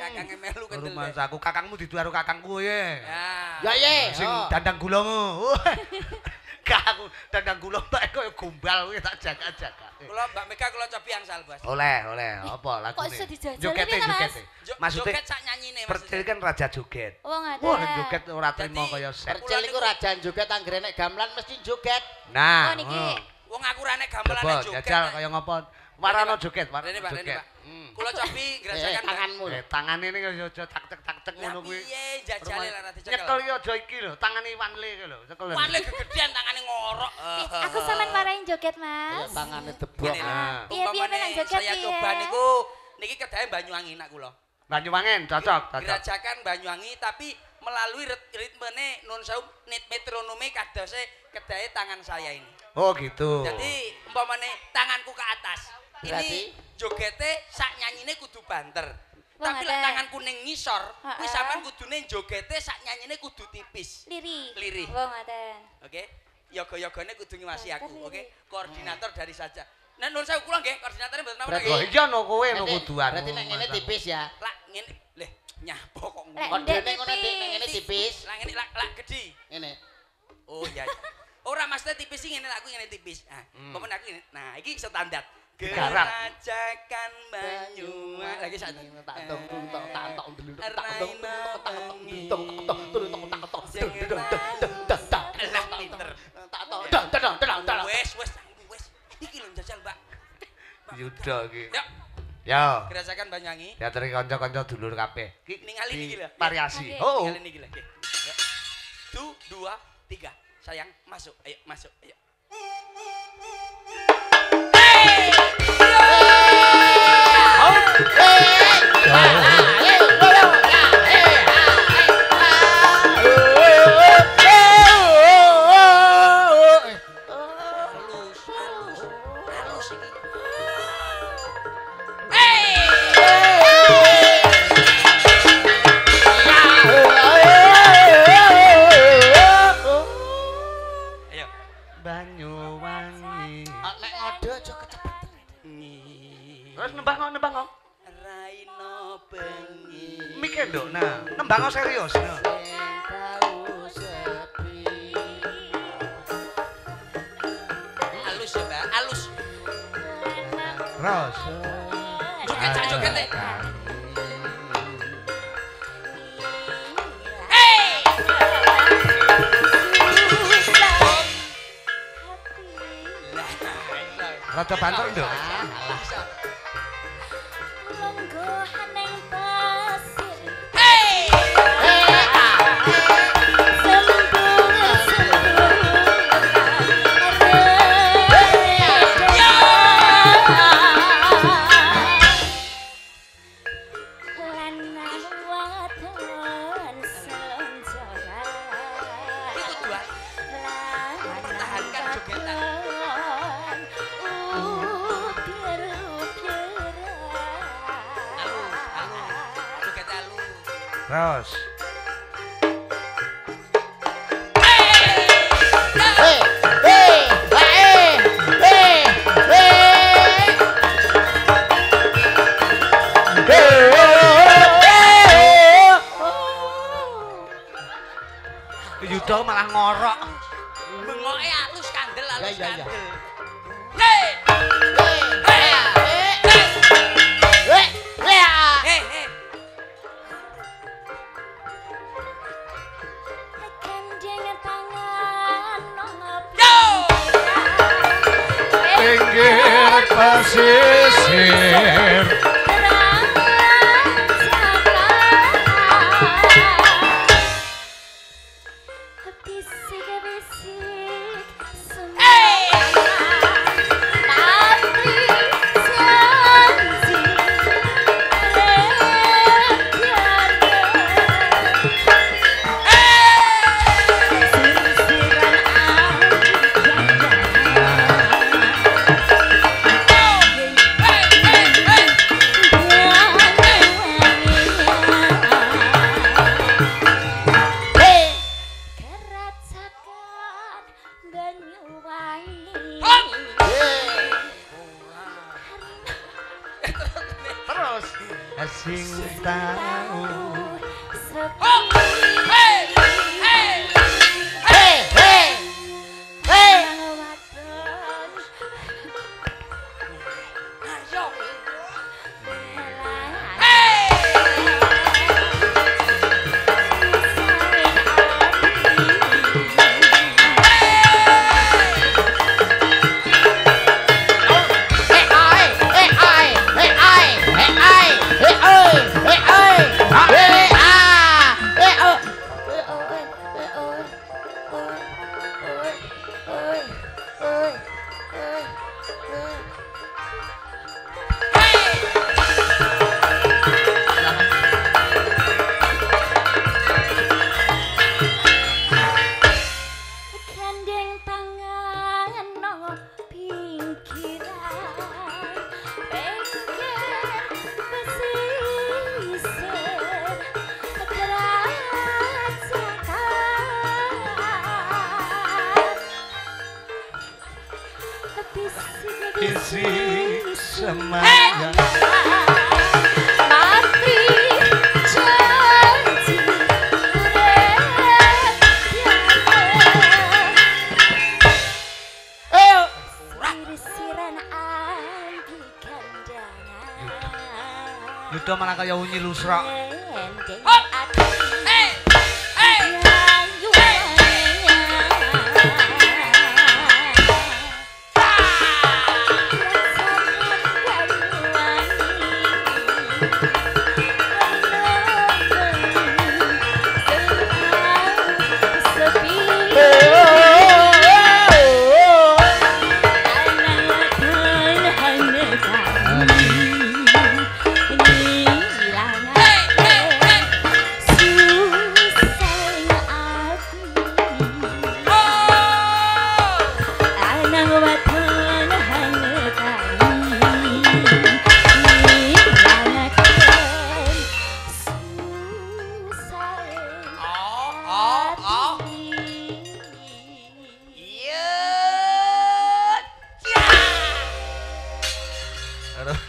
Kakange melu kendel. Rumah saku kakangmu didu karo kakangku ye. Ya. Ya ye. Sing oh. dandang gulungmu. Kakakku dandang gulung tak koyo gombal kuwi tak jaga-jaga. Kula Mbak Mega kula cobi angsal, Bos. Oleh, oleh. Apa lagune? Kok iso dijajal Jogete, piye ta, Mas? Maksudnya joget sak nyanyine Percil kan raja joget. Wong ada. Wah, joget ora trimo kaya set. Percil iku rajan joget anggere nek gamelan mesti joget. Nah, Oh, niki. oh. Wong aku ra nek gamelan Coba joget. jajal kaya ngopo? Warana Pak. joget, warana rene, joget. Pak. Hmm. Kula cobi Eh, gerasakan Mbak. tanganmu. Eh, tangane ini kaya aja tak-tak-tak Lah ngono kuwi. piye jajale lah rati Nyekel iki aja iki lho, tangane Wanle iki lho, cekel. Wale kegedean tangane ngorok. Ih, Aku sampean marahin joget, Ya Mas. tangane debok. Ah. Piye, piye, menang joget, Saya piye? coba niku niki kedae Banyuwangi nak kula. Banyuwangen cocok, cocok. Gerajakan Banyuwangi tapi melalui rit- ritmene nun sewu nit metronome kadose kedae tangan saya ini. Oh, gitu. Jadi umpamane tanganku ke atas. Berarti? Ini jogete sak nyanyine kudu banter. Wah, Tapi lek tanganku ning ngisor, kuwi sampean kudune jogete sak nyanyine kudu tipis. Liri. Lirih. Wong ngoten. Oke. Yoga-yogane kudu ngiwasi aku, oke? Liri. Koordinator dari saja. Nah, nun sewu kula nggih, koordinatornya mboten napa Berarti- nggih. iya no kowe no Berarti- kuduan. Berarti nek ngene tipis ya. Lak ngene, leh nyapo kok ngono. Kodene ndek ngono nek ngene tipis. Lah ngene lak lak gedhi. Ngene. Oh iya. Ora maksudnya tipis sih ngene aku ngene tipis. Nah, Hmm. momen aku ngene. Nah, iki standar. Garang. Gerajakan Banyuwangi. Lagi sak. tak tok tok tak tok dulu tak tok Raina tak tok bengi. tok tok dulu tok tak tok Sing Elah pinter. tak tok dang dang dang dang Wes, wes, wes. Iki lho jajal, Mbak. Yuda iki. Yuk, Yo. gerajakan Banyuwangi. Diaturi kanca-kanca dulur kabeh. Iki Ningali niki lho. Variasi. Oke. Oh. Ningali niki lho. Oke. Yuk. Du, dua, tiga. Sayang, masuk. Ayo, masuk. Ayo. Oh, Mike nduk. Nah, nembang kok serius. Nah. Sing tau sepi. Halus ya, Mbak. Halus. Ros. Joget, Cak, joget, Teh. Rada banter nduk. Sing tahu.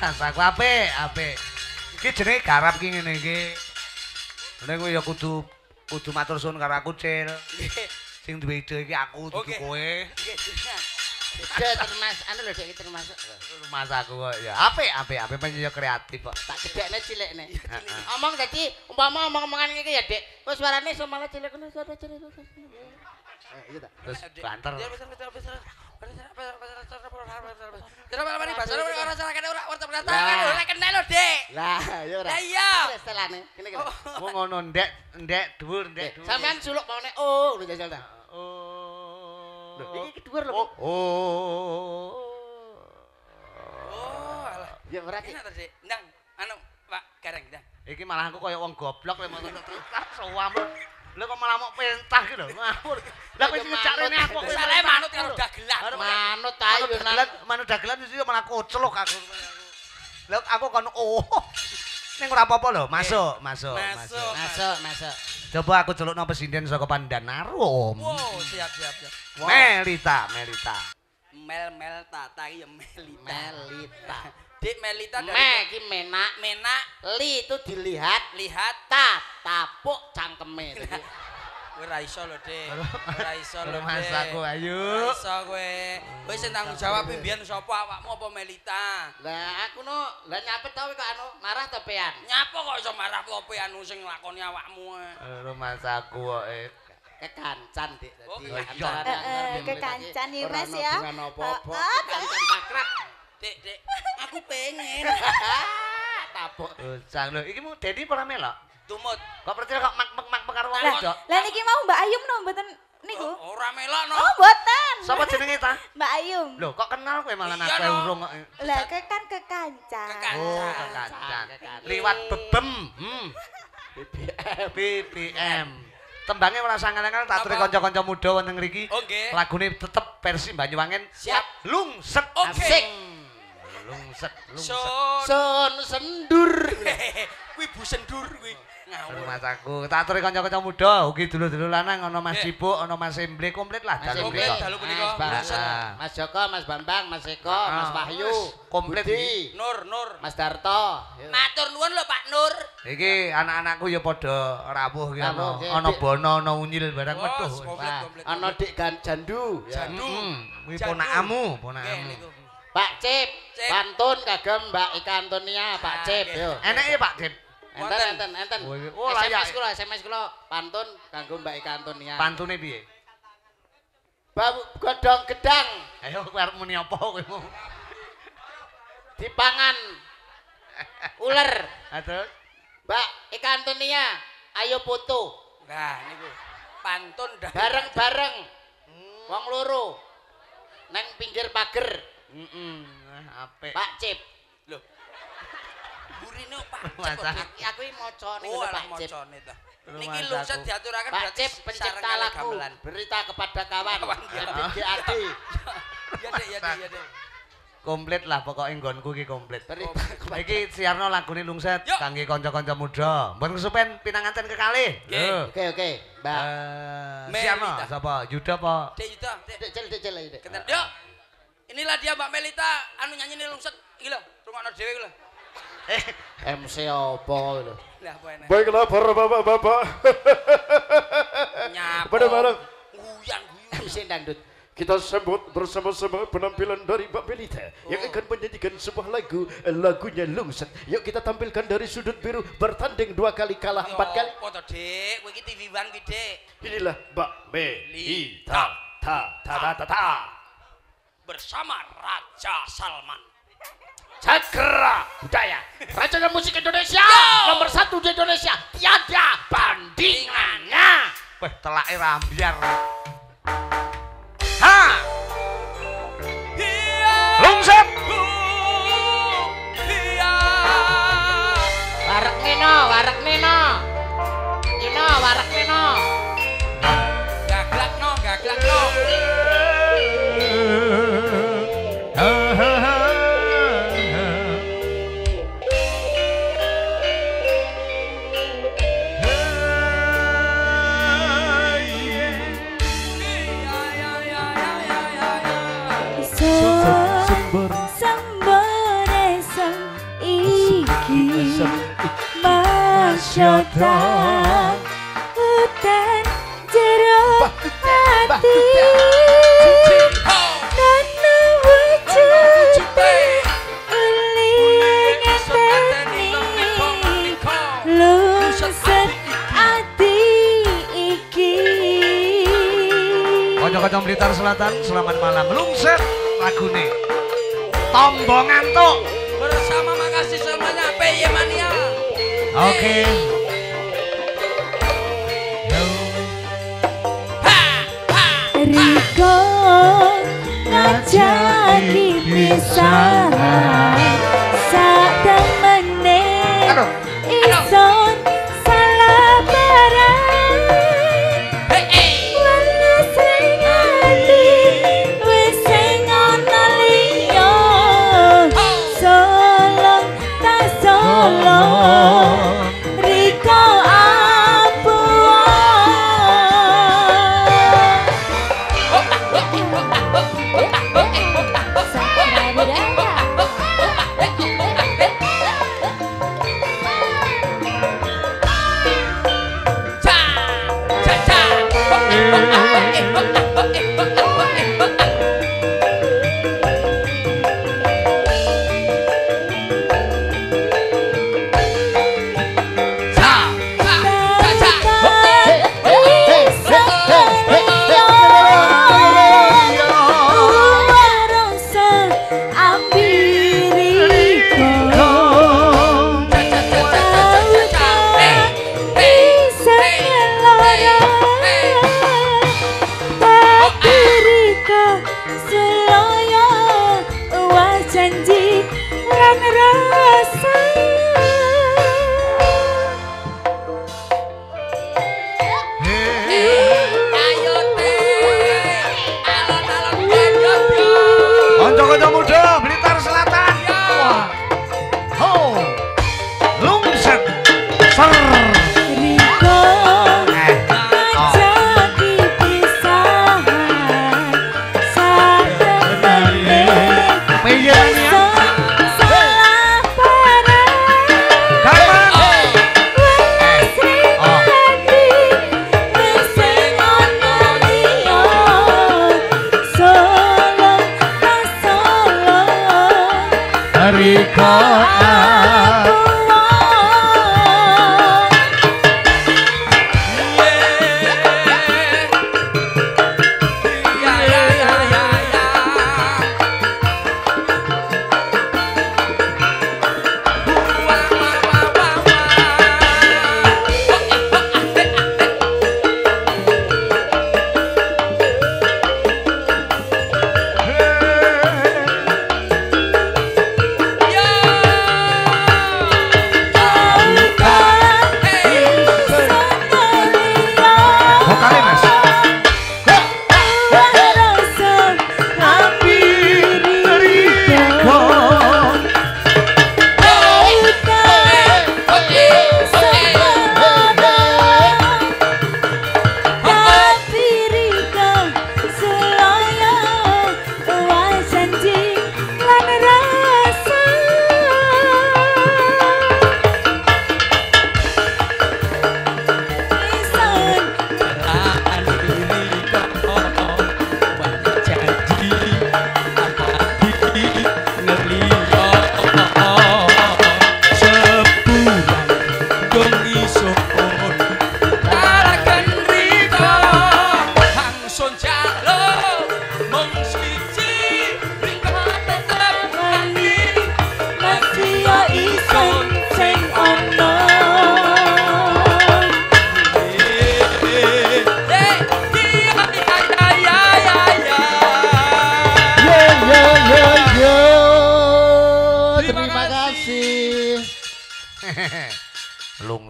Rasaku apik, apik. Iki jenenge garap ki ngene iki. Nek kowe ya kudu kudu matur suwun karo aku, Cil. Sing duwe ide iki aku dudu Oke. kowe. Termasuk, anu lho, iki termasuk. Rumah aku kok ya. Apik, apik, apik penyanyi kreatif kok. Tak gedekne cilik nih. Heeh. Omong dadi umpama omong-omongan iki ya, Dik. Wis suarane semalah cilik ngono suara cilik. Eh, iya tak. Terus banter. Ya, Dek. Lah iya. Wis oh. Oh. Iki. Oh. Oh. Oh, malah aku kaya wong goblok lek ngono terus sawam. Lha kok malah mau pentah ki lho. Ngawur. Lah kowe sing ngejak rene aku kowe Salah manut karo dagelan. Manut Manut ayo dagelan, manut dagelan itu malah koclok aku. Lah aku kan oh. Ning ora apa-apa lho, masuk, masuk, Masuk. masuk. Masuk. Coba aku celukno presiden saka Pandanarum. Wow, siap siap siap. Melita, Melita. Mel Mel Tata ya Melita. Melita. Dik Melita dari Me iki menak, Menak li itu dilihat, lihat ta tapuk cangkeme. Kowe ra iso lho, Dik. Ora iso lho, Rumah Dik. saku ayo. Ora iso kowe. Kowe sing tanggung jawab mbiyen sapa awakmu apa Melita? Lah aku no, lah nyapet tau kok anu, marah to pean. Nyapa kok iso marah kowe anu sing nglakoni awakmu? eh? Rumah saku kok eh. Kekancan dik. Oh, kekancan. Eh, eh, kekancan ya, ora Mas, ya. hubungan apa-apa. Eh, eh, Kekancan pakrab. Dik, Dik, aku pengen. Tapuk. Usang lho, iki mu Dedi ora melok. Tumut. Kok percaya kok mak-mak mak karo wong Lah, wedok. lah niki mau Mbak Ayum no mboten niku. Oh, Ora melok no. Oh, mboten. Sapa jenenge ta? Mbak Ayum. Lho, kok kenal kowe malah aku no. urung kok. Lah ke kan kekancan. Kekancan. Oh, Kekancan. Liwat bebem. Hmm. BBM. BBM. Tembangnya ora sangal-sangal tak aturi Apa? kanca-kanca muda wonten ngriki. Oh, nggih. Lagune tetep versi Banyuwangen. Siap. Lungset. Oke. Asik. Lungset, lungset. Son. Sendur. Kuwi Bu Sendur kuwi. Ngawur. Rumah saku. Tak aturi kanca-kanca muda, ugi dulu-dulu lanang ana Mas Nggih. Cibuk, ana Mas Emble komplit lah Mas dalu Komplit, mriko. dalu punika. Mas Joko, Mas Bambang, Mas Eko. Mas Wahyu, Komplit Budi, Nur, Nur. Mas Darto. Matur nuwun lho Pak Nur. Iki anak-anakku ya padha rawuh ki ana. Dik. bono, ana unyil barang metuh. ana Dik Gan Jandu. Jandu. Kuwi Jandu. ponakamu, Nggih, ponakamu. Pak Cip, Cip. pantun kagem Mbak Ika Antonia, Pak Ah, Cip, yo. Enek ya Pak Cip. Enten, enten, enten. Oh. SMS kula, SMS kula, pantun kanggo Mbak Ika Antonia. Pantune piye? Bau godhong gedang Ayo kowe arep muni apa kowe mau? dipangan uler. Ha terus? Mbak Ika Antonia, ayo foto Nah, niku. Pantun dah. bareng-bareng. Wong loro. Neng pinggir pager, Heeh, apik. Pak Cip. Lho. Burine Pak. Cip. Aku aku iki maca ning Oh, Pak Cip. Niki saku. lungset diaturaken Pak Cip pencipta lagu berita kepada kawan ya. BGAD Ya Dek, ya Dek, ya Dek. Komplit lah pokoknya nggonku iki komplit. Iki siarno lagune lungset kangge kanca-kanca muda. Mbon kesupen pinanganten kekalih. Oke. Oke oke Mbak Eh, siarno Melita. sapa? Yuda apa? Dek Yuda, Dek. Dek cel dek cel ayo, Dek. Kenten. Yuk. Inilah dia Mbak Melita anu nyanyi nih lungset. Iki lho, rungokno dhewe iki lho. Eh, MC apa lho Lah apa enak. Baiklah para bapak-bapak. Nyapa. Pada bareng. Guyang guyu. MC dangdut Kita sambut bersama-sama penampilan dari Mbak Belita yang akan menyanyikan sebuah lagu, lagunya Lungset. Yuk kita tampilkan dari sudut biru bertanding dua kali kalah empat kali. Apa to, Dik? Kowe iki TV One. Inilah Mbak Belita. Ta ta ta ta ta. Bersama Raja Salman. Cakra budaya Raja musik Indonesia nomor satu di Indonesia tiada bandingannya weh telake rambyar. Ha! Iya. Lungset. Iya. Warek Nino Warek masyata hutan jero hati nana wujud uli ngeteni lungset ati iki Kanca-kanca Blitar Selatan, selamat malam. Lungset lagune. Tombo ngantuk. Bersama makasih semuanya PY Mania. Oke. Ha, God ngajak kita pisan sak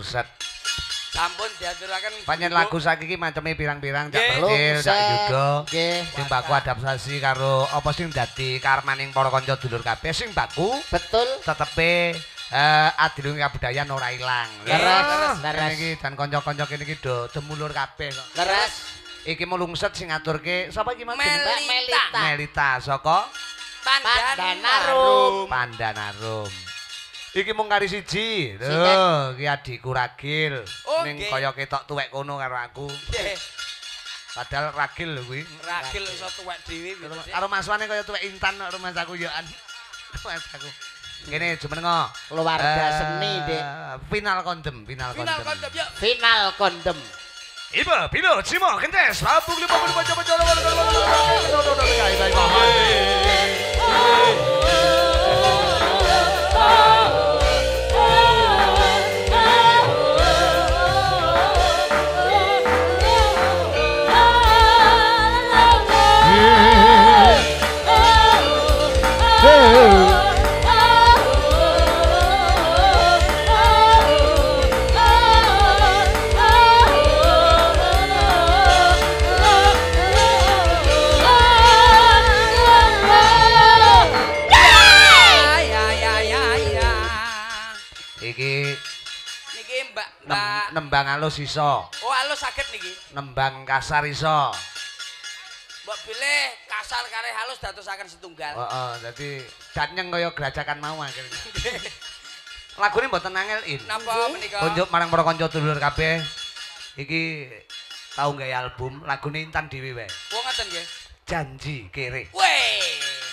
Lungset. Sampun diaturaken Panjen lagu saiki iki maceme pirang-pirang Nggih. kecil, cak juga. Nggih. Sing baku adaptasi karo apa sing dadi karmaning para kanca dulur kabeh sing baku Betul. tetepe eh adilung kabudayan ora ilang. Leres, Leres, iki dan kanca-kanca kene iki do demulur kabeh kok. Leres. Iki mau lungset sing ngaturke sapa iki Mas? Melita. Melita. Melita saka Pandanarum. Pandanarum. Iki mung kari siji. Lho, iki adikku Ragil. Oh, Ning kaya ketok tuwek kono karo aku. Padahal Ragil lho kuwi. Ragil iso tuwek dhewe. Karo maswane kaya tuwek intan karo mas aku yo an. Mas aku. Kene jumenengo. Keluarga Eh, seni, Dik. Final kondem, final Final kondem. yuk. Final kondem. Iba, Pilo, Cimo, Kentes, Rabuk, Lima, Puluh, Baca, Baca, Baca, Baca, Baca, Baca, Ya nembang alus iso, Oh, halus saged niki. nembang kasar iso. Mbok pilih kasar kare halus dadosaken setunggal. Heeh, dadi danyeng kaya gerajakan mau akhirnya. Lagune mboten angel in. Napa menika? Tunjuk marang para kanca dulur kabeh. Iki tau gawe album lagune Intan dhewe wae. Oh, ngoten nggih. Janji kere. Weh.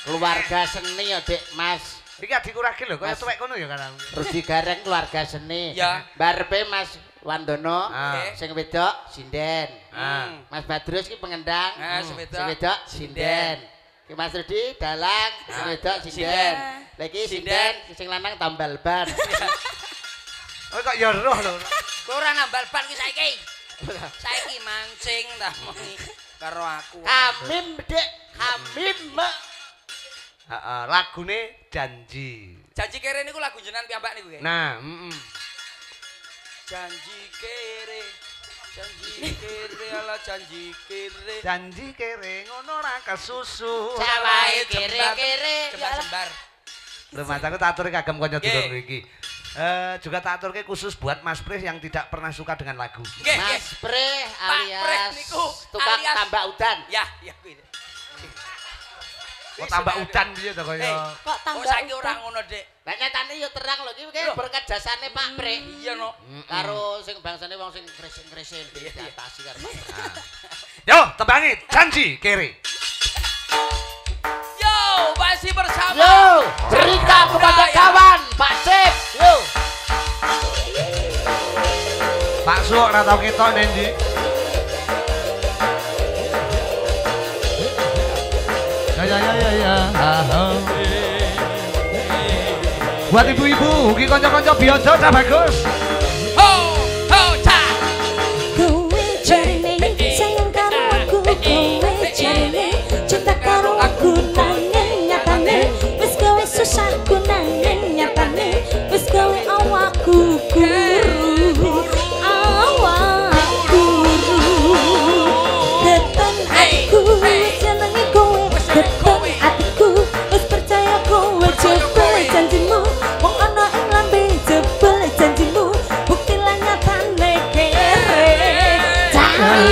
Keluarga seni ya, Dik, Mas. Iki adikku Ragil lho, kaya Mas. tuwek kono ya kan. Rudi Gareng keluarga seni. Ya. Barepe Mas Wandono, Ah. sing wedok sinden. Ah. Mas Badrus ki pengendang. Ah, sing wedok. Sinden. Ki Mas Rudi dalang, sing wedok sinden. Sinden. Lagi Sinden. sing lanang tambal ban. Oh kok ya roh lho. Kowe ora nambal ban ki saiki. Saiki mancing ta moni karo aku. Kamim, Dik. Kamim. Heeh, lagune Janji. Janji kere niku lagu jenengan piyambak niku nggih. Nah, heeh. Janji kere. Janji kere ala janji kere. Janji kere ngono ra kesusu. Cawahe kere-kere. Jembar-jembar. Lho Mas aku tak aturi kagem kanca dulur iki. Eh juga tak aturke khusus buat Mas Pris yang tidak pernah suka dengan lagu. Nggih. Mas Pre Preh alias niku, tukang alias- tambak udan. Ya, ya kuwi. Kok tambah udan piye to Eh, kaya. Kok Oh, tambah saiki udan? ora ngono, Dik banyak tani yuk terang lho iki berkat jasane Pak hmm, pre Iya no. Karo sing bangsane wong sing krisin-krisin iya, iya. diatasi karo Pak ah. Yo, tebangi janji kiri. Yo, masih bersama. Yo, cerita kepada kawan Pak Sip. Yo. Pak Suk ora tau ketok nendi. Ya ya ya ya ya buat ibu-ibu ugi kanca-kanca biasa bagus.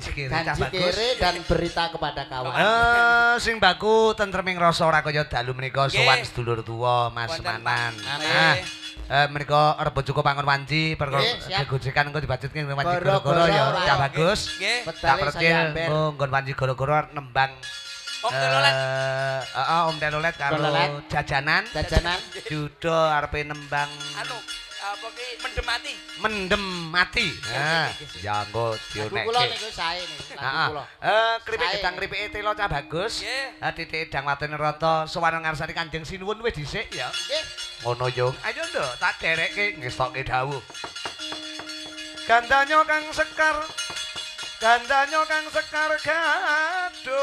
janji kiri, Janji bagus. kiri dan berita kepada kawan. Eh, sing baku tentreming rasa ora kaya dalu menika sowan sedulur tuwa Mas Manan. Nah, eh menika rebut cukup pangon wanci perkara Nggih, siap. gegojekan engko dibacutke ning wanci Goro-goro ya cah bagus. Tak percil engko nggon wanci goro-goro nembang Om telolet. Eh, heeh, Om Telolet karo jajanan. Jajanan. Judo arepe nembang Anu, apa ki mendem mati. Mendem mati. Engko Lagu kula dionekke. niku sae niku. Heeh. Eh, keripik Sae. gedang keripike telo cah bagus. Nggih. Eh, titik dang watene rata sowan ngarsane Kanjeng Sinuwun wis dhisik ya. Nggih. Ngono yo. Ayo nduk, tak derekke ngestokke dawuh. Gandanya kang sekar Gandanya kang sekar gaduh